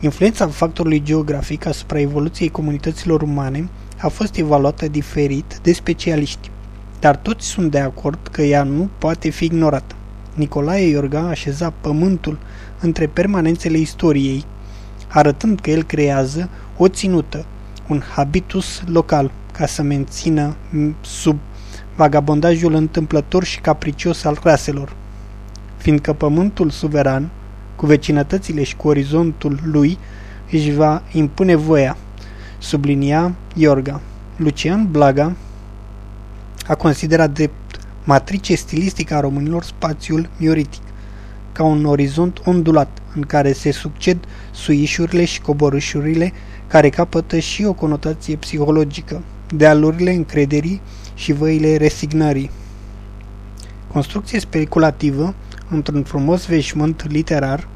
Influența factorului geografic asupra evoluției comunităților umane a fost evaluată diferit de specialiști, dar toți sunt de acord că ea nu poate fi ignorată. Nicolae Iorga așeza pământul între permanențele istoriei, arătând că el creează o ținută, un habitus local, ca să mențină sub vagabondajul întâmplător și capricios al raselor. Fiindcă pământul suveran, cu vecinătățile și cu orizontul lui, își va impune voia, sublinia Iorga. Lucian Blaga a considerat de matrice stilistică a românilor spațiul mioritic, ca un orizont ondulat în care se succed suișurile și coborâșurile care capătă și o conotație psihologică, dealurile încrederii și văile resignării. Construcție speculativă, într-un frumos veșmânt literar.